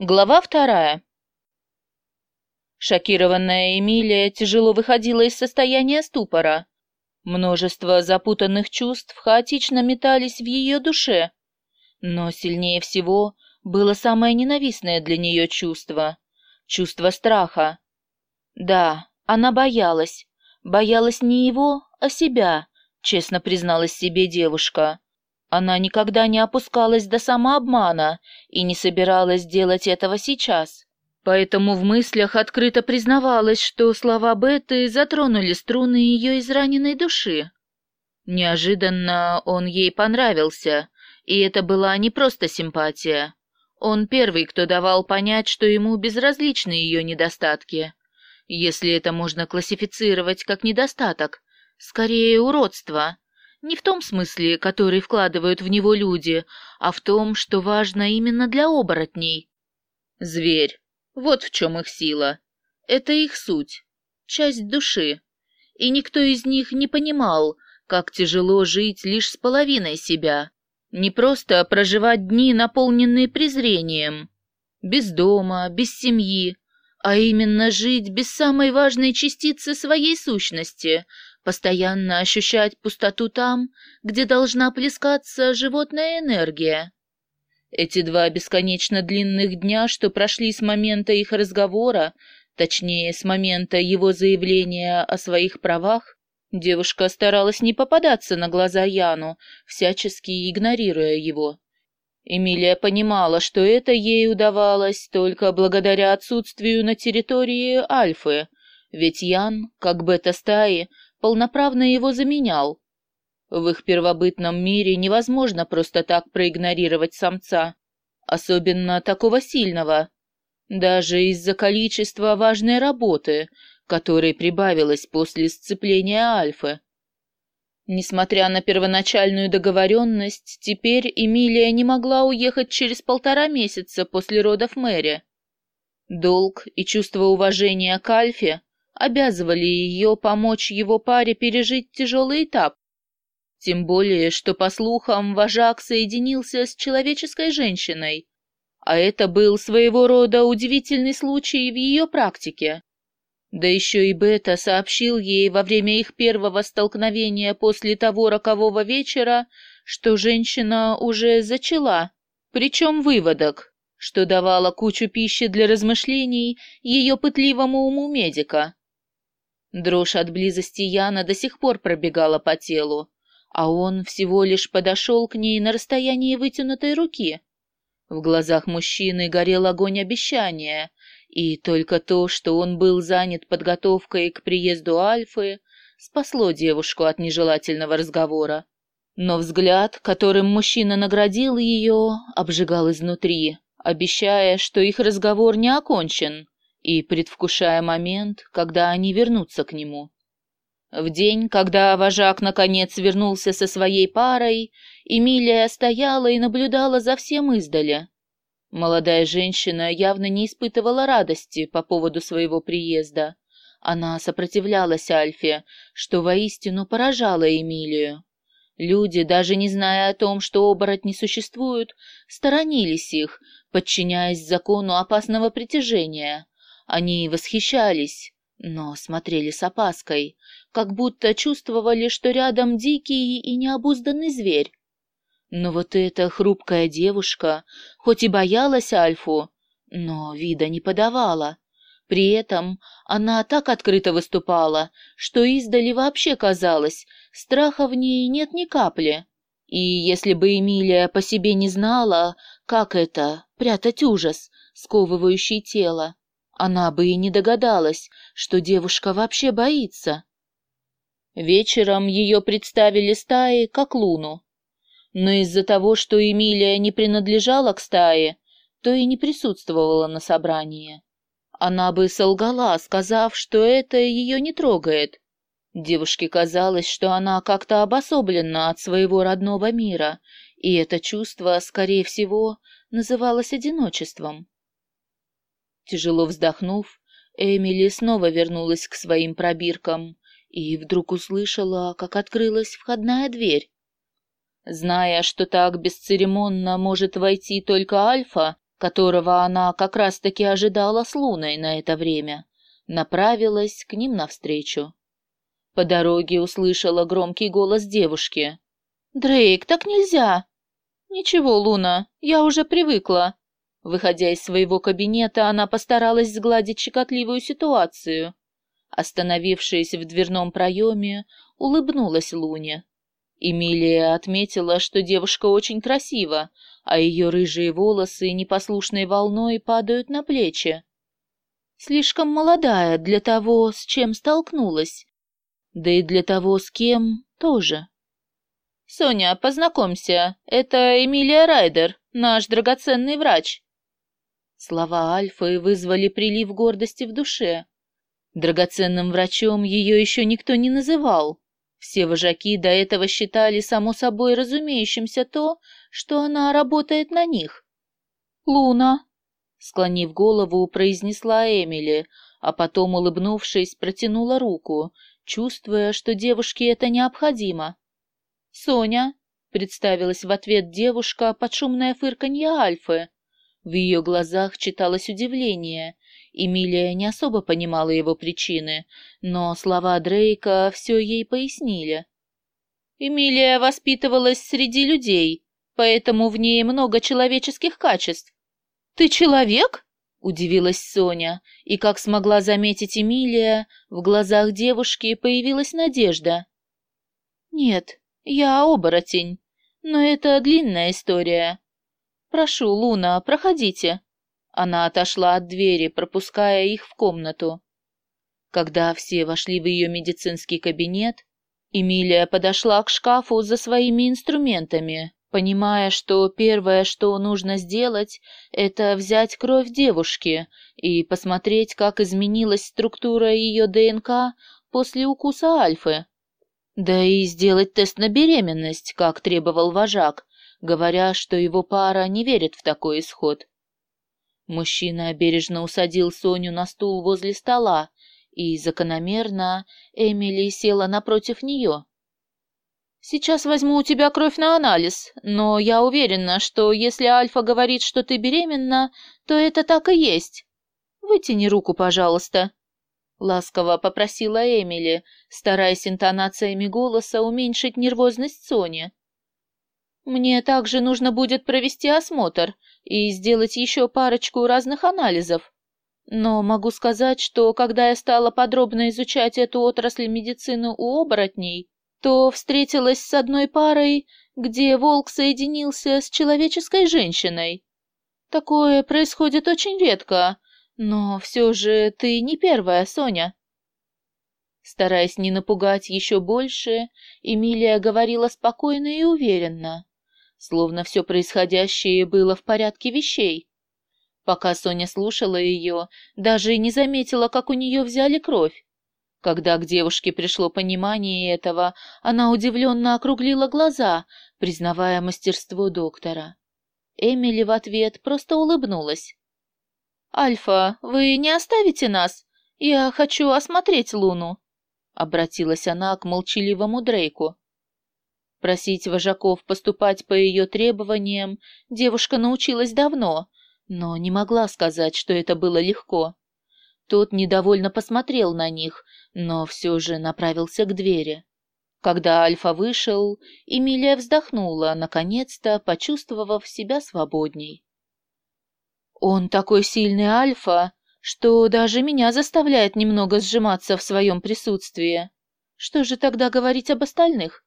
Глава вторая. Шокированная Эмилия тяжело выходила из состояния ступора. Множество запутанных чувств хаотично метались в ее душе. Но сильнее всего было самое ненавистное для нее чувство — чувство страха. Да, она боялась. Боялась не его, а себя, честно призналась себе девушка. Она никогда не опускалась до самообмана и не собиралась делать этого сейчас. Поэтому в мыслях открыто признавалась, что слова Беты затронули струны ее израненной души. Неожиданно он ей понравился, и это была не просто симпатия. Он первый, кто давал понять, что ему безразличны ее недостатки. Если это можно классифицировать как недостаток, скорее уродство — не в том смысле, который вкладывают в него люди, а в том, что важно именно для оборотней. Зверь. Вот в чем их сила. Это их суть. Часть души. И никто из них не понимал, как тяжело жить лишь с половиной себя. Не просто проживать дни, наполненные презрением. Без дома, без семьи, а именно жить без самой важной частицы своей сущности — постоянно ощущать пустоту там, где должна плескаться животная энергия. Эти два бесконечно длинных дня, что прошли с момента их разговора, точнее, с момента его заявления о своих правах, девушка старалась не попадаться на глаза Яну, всячески игнорируя его. Эмилия понимала, что это ей удавалось только благодаря отсутствию на территории Альфы, ведь Ян, как бета-стаи, полноправно его заменял. В их первобытном мире невозможно просто так проигнорировать самца, особенно такого сильного, даже из-за количества важной работы, которой прибавилось после сцепления Альфы. Несмотря на первоначальную договоренность, теперь Эмилия не могла уехать через полтора месяца после родов Мэри. Долг и чувство уважения к Альфе обязывали ее помочь его паре пережить тяжелый этап. Тем более, что, по слухам, вожак соединился с человеческой женщиной, а это был своего рода удивительный случай в ее практике. Да еще и Бета сообщил ей во время их первого столкновения после того рокового вечера, что женщина уже зачала, причем выводок, что давала кучу пищи для размышлений ее пытливому уму медика. Дрожь от близости Яна до сих пор пробегала по телу, а он всего лишь подошел к ней на расстоянии вытянутой руки. В глазах мужчины горел огонь обещания, и только то, что он был занят подготовкой к приезду Альфы, спасло девушку от нежелательного разговора. Но взгляд, которым мужчина наградил ее, обжигал изнутри, обещая, что их разговор не окончен, и предвкушая момент, когда они вернутся к нему. В день, когда вожак наконец вернулся со своей парой, Эмилия стояла и наблюдала за всем издали. Молодая женщина явно не испытывала радости по поводу своего приезда. Она сопротивлялась Альфе, что воистину поражало Эмилию. Люди, даже не зная о том, что оборотни существуют, сторонились их, подчиняясь закону опасного притяжения. Они восхищались, но смотрели с опаской, как будто чувствовали, что рядом дикий и необузданный зверь. Но вот эта хрупкая девушка, хоть и боялась Альфу, но вида не подавала. При этом она так открыто выступала, что издали вообще казалось, страха в ней нет ни капли. И если бы Эмилия по себе не знала, как это — прятать ужас, сковывающий тело, она бы и не догадалась, что девушка вообще боится. Вечером ее представили стае как луну. Но из-за того, что Эмилия не принадлежала к стае, то и не присутствовала на собрании. Она бы солгала, сказав, что это ее не трогает. Девушке казалось, что она как-то обособлена от своего родного мира, и это чувство, скорее всего, называлось одиночеством. Тяжело вздохнув, Эмили снова вернулась к своим пробиркам и вдруг услышала, как открылась входная дверь. Зная, что так бесцеремонно может войти только Альфа, которого она как раз-таки ожидала с Луной на это время, направилась к ним навстречу. По дороге услышала громкий голос девушки. «Дрейк, так нельзя!» «Ничего, Луна, я уже привыкла». Выходя из своего кабинета, она постаралась сгладить щекотливую ситуацию. Остановившись в дверном проеме, улыбнулась Луне. Эмилия отметила, что девушка очень красива, а ее рыжие волосы непослушной волной падают на плечи. Слишком молодая для того, с чем столкнулась, да и для того, с кем тоже. «Соня, познакомься, это Эмилия Райдер, наш драгоценный врач». Слова Альфы вызвали прилив гордости в душе. Драгоценным врачом ее еще никто не называл. Все вожаки до этого считали само собой разумеющимся то, что она работает на них. «Луна», — склонив голову, произнесла Эмили, а потом, улыбнувшись, протянула руку, чувствуя, что девушке это необходимо. «Соня», — представилась в ответ девушка под шумное фырканье Альфы. В ее глазах читалось удивление. Эмилия не особо понимала его причины, но слова Дрейка все ей пояснили. Эмилия воспитывалась среди людей, поэтому в ней много человеческих качеств. «Ты человек?» — удивилась Соня, и, как смогла заметить Эмилия, в глазах девушки появилась надежда. «Нет, я оборотень, но это длинная история. Прошу, Луна, проходите». Она отошла от двери, пропуская их в комнату. Когда все вошли в ее медицинский кабинет, Эмилия подошла к шкафу за своими инструментами, понимая, что первое, что нужно сделать, это взять кровь девушки и посмотреть, как изменилась структура ее ДНК после укуса альфы. Да и сделать тест на беременность, как требовал вожак, говоря, что его пара не верит в такой исход. Мужчина бережно усадил Соню на стул возле стола, и закономерно Эмили села напротив нее. «Сейчас возьму у тебя кровь на анализ, но я уверена, что если Альфа говорит, что ты беременна, то это так и есть. Вытяни руку, пожалуйста», — ласково попросила Эмили, стараясь интонациями голоса уменьшить нервозность Сони. «Мне также нужно будет провести осмотр и сделать еще парочку разных анализов. Но могу сказать, что когда я стала подробно изучать эту отрасль медицины у оборотней, то встретилась с одной парой, где волк соединился с человеческой женщиной. Такое происходит очень редко, но все же ты не первая, Соня. Стараясь не напугать еще больше, Эмилия говорила спокойно и уверенно словно все происходящее было в порядке вещей. Пока Соня слушала ее, даже и не заметила, как у нее взяли кровь. Когда к девушке пришло понимание этого, она удивленно округлила глаза, признавая мастерство доктора. Эмили в ответ просто улыбнулась. «Альфа, вы не оставите нас? Я хочу осмотреть Луну», — обратилась она к молчаливому Дрейку. Просить вожаков поступать по ее требованиям девушка научилась давно, но не могла сказать, что это было легко. Тот недовольно посмотрел на них, но все же направился к двери. Когда Альфа вышел, Эмилия вздохнула, наконец-то почувствовав себя свободней. «Он такой сильный Альфа, что даже меня заставляет немного сжиматься в своем присутствии. Что же тогда говорить об остальных?»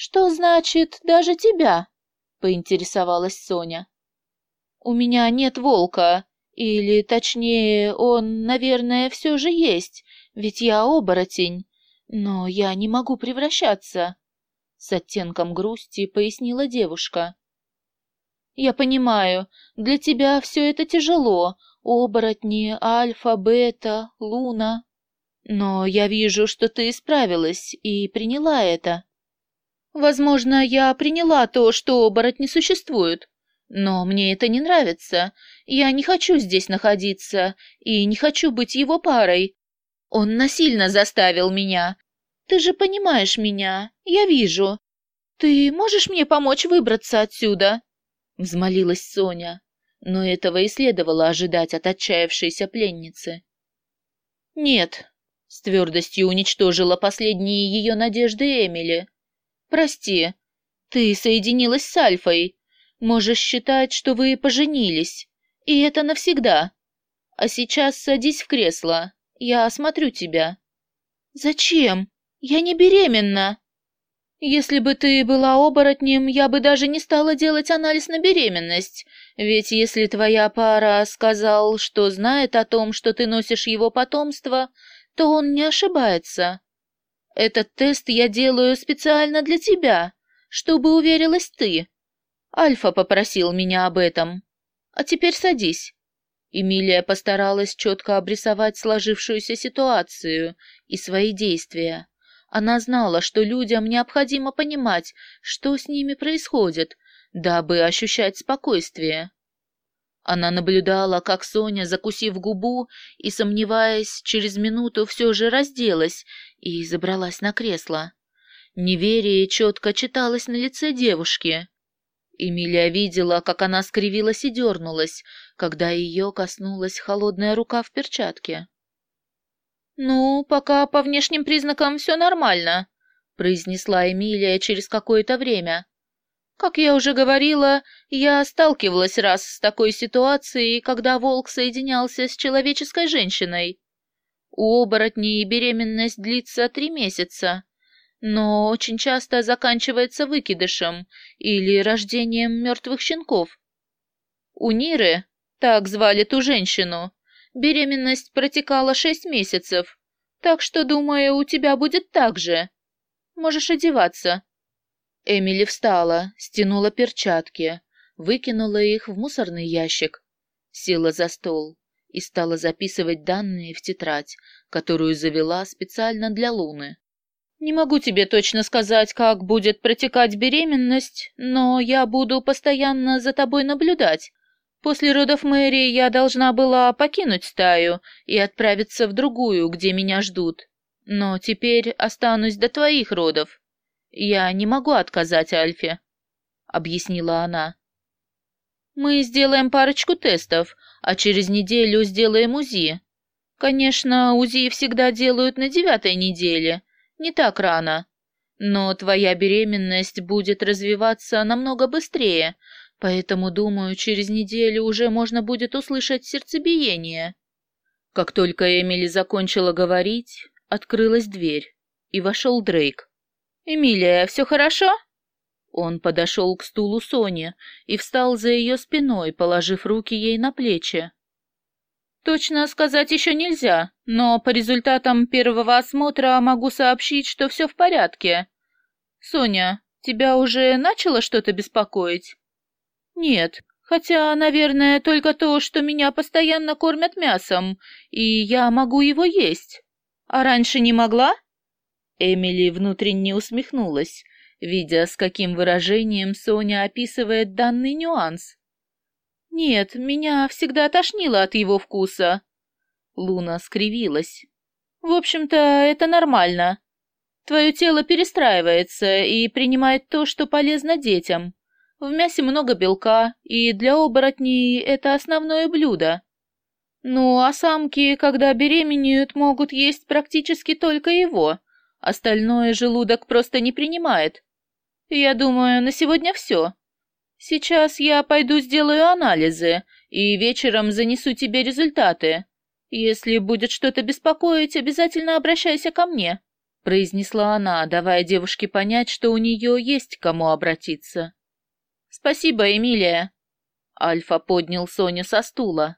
«Что значит «даже тебя»?» — поинтересовалась Соня. «У меня нет волка, или, точнее, он, наверное, все же есть, ведь я оборотень, но я не могу превращаться», — с оттенком грусти пояснила девушка. «Я понимаю, для тебя все это тяжело, оборотни, альфа, бета, луна, но я вижу, что ты справилась и приняла это». Возможно, я приняла то, что оборотни существуют, но мне это не нравится. Я не хочу здесь находиться и не хочу быть его парой. Он насильно заставил меня. Ты же понимаешь меня, я вижу. Ты можешь мне помочь выбраться отсюда?» Взмолилась Соня. но этого и следовало ожидать от отчаявшейся пленницы. «Нет», — с твердостью уничтожила последние ее надежды Эмили. «Прости, ты соединилась с Альфой. Можешь считать, что вы поженились, и это навсегда. А сейчас садись в кресло, я осмотрю тебя». «Зачем? Я не беременна!» Если бы ты была оборотнем, я бы даже не стала делать анализ на беременность, ведь если твоя пара сказал, что знает о том, что ты носишь его потомство, то он не ошибается. Этот тест я делаю специально для тебя, чтобы уверилась ты. Альфа попросил меня об этом. А теперь садись. Эмилия постаралась четко обрисовать сложившуюся ситуацию и свои действия. Она знала, что людям необходимо понимать, что с ними происходит, дабы ощущать спокойствие. Она наблюдала, как Соня, закусив губу и, сомневаясь, через минуту все же разделась и забралась на кресло. Неверие четко читалось на лице девушки. Эмилия видела, как она скривилась и дернулась, когда ее коснулась холодная рука в перчатке. «Ну, пока по внешним признакам все нормально», — произнесла Эмилия через какое-то время. «Как я уже говорила, я сталкивалась раз с такой ситуацией, когда волк соединялся с человеческой женщиной. У оборотней беременность длится три месяца, но очень часто заканчивается выкидышем или рождением мертвых щенков. У Ниры, так звали ту женщину, Беременность протекала шесть месяцев, так что, думаю, у тебя будет так же. Можешь одеваться». Эмили встала, стянула перчатки, выкинула их в мусорный ящик, села за стол и стала записывать данные в тетрадь, которую завела специально для Луны. «Не могу тебе точно сказать, как будет протекать беременность, но я буду постоянно за тобой наблюдать, После родов Мэри я должна была покинуть стаю и отправиться в другую, где меня ждут. Но теперь останусь до твоих родов. Я не могу отказать Альфе, — объяснила она. Мы сделаем парочку тестов, а через неделю сделаем УЗИ. Конечно, УЗИ всегда делают на девятой неделе, не так рано. Но твоя беременность будет развиваться намного быстрее, Поэтому, думаю, через неделю уже можно будет услышать сердцебиение. Как только Эмили закончила говорить, открылась дверь, и вошел Дрейк. «Эмилия, все хорошо?» Он подошел к стулу Сони и встал за ее спиной, положив руки ей на плечи. «Точно сказать еще нельзя, но по результатам первого осмотра могу сообщить, что все в порядке. Соня, тебя уже начало что-то беспокоить?» Нет, хотя, наверное, только то, что меня постоянно кормят мясом, и я могу его есть. А раньше не могла? Эмили внутренне усмехнулась, видя, с каким выражением Соня описывает данный нюанс. «Нет, меня всегда тошнило от его вкуса». Луна скривилась. «В общем-то, это нормально. Твое тело перестраивается и принимает то, что полезно детям. В мясе много белка, и для оборотней это основное блюдо. Ну, а самки, когда беременеют, могут есть практически только его. Остальное желудок просто не принимает. Я думаю, на сегодня все. Сейчас я пойду сделаю анализы, и вечером занесу тебе результаты. Если будет что-то беспокоить, обязательно обращайся ко мне», — произнесла она, давая девушке понять, что у нее есть к кому обратиться. «Спасибо, Эмилия!» Альфа поднял Соню со стула.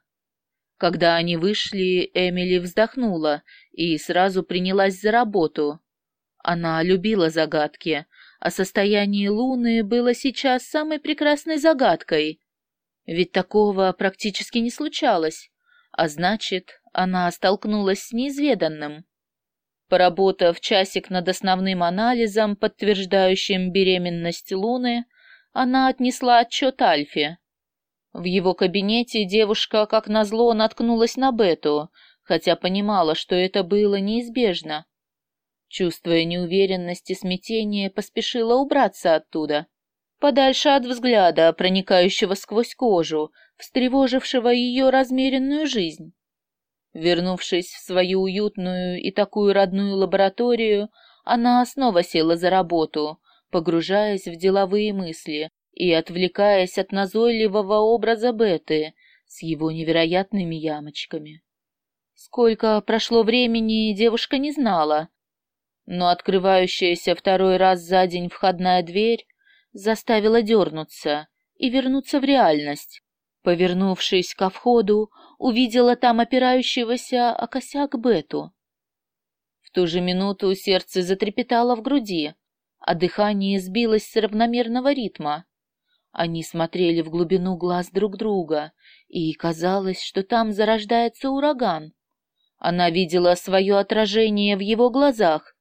Когда они вышли, Эмили вздохнула и сразу принялась за работу. Она любила загадки, а состояние Луны было сейчас самой прекрасной загадкой. Ведь такого практически не случалось, а значит, она столкнулась с неизведанным. Поработав часик над основным анализом, подтверждающим беременность Луны, она отнесла отчет Альфе. В его кабинете девушка, как назло, наткнулась на Бету, хотя понимала, что это было неизбежно. Чувствуя неуверенность и смятение, поспешила убраться оттуда. подальше от взгляда, проникающего сквозь кожу, встревожившего ее размеренную жизнь. Вернувшись в свою уютную и такую родную лабораторию, она снова села за работу, погружаясь в деловые мысли и отвлекаясь от назойливого образа Беты с его невероятными ямочками. Сколько прошло времени, девушка не знала, но открывающаяся второй раз за день входная дверь заставила дернуться и вернуться в реальность. Повернувшись ко входу, увидела там опирающегося о косяк Бету. В ту же минуту сердце затрепетало в груди, а дыхание сбилось с равномерного ритма. Они смотрели в глубину глаз друг друга, и казалось, что там зарождается ураган. Она видела свое отражение в его глазах.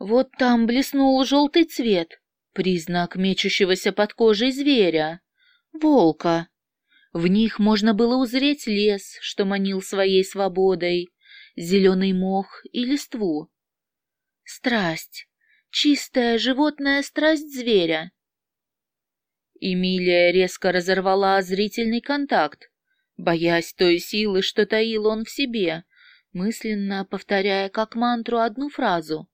Вот там блеснул желтый цвет, признак мечущегося под кожей зверя, волка. В них можно было узреть лес, что манил своей свободой, зеленый мох и листву. Страсть, чистая животная страсть зверя. Эмилия резко разорвала зрительный контакт, боясь той силы, что таил он в себе, мысленно повторяя как мантру одну фразу.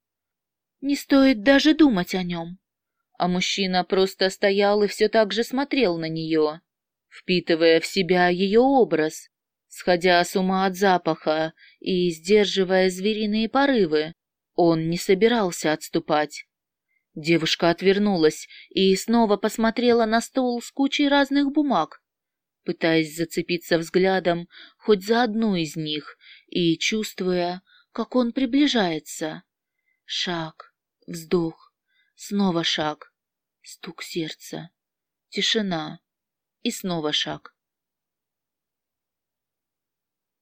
«Не стоит даже думать о нем». А мужчина просто стоял и все так же смотрел на нее впитывая в себя ее образ, сходя с ума от запаха и сдерживая звериные порывы. Он не собирался отступать. Девушка отвернулась и снова посмотрела на стол с кучей разных бумаг, пытаясь зацепиться взглядом хоть за одну из них и чувствуя, как он приближается. Шаг, вздох, снова шаг, стук сердца, тишина. И снова шаг.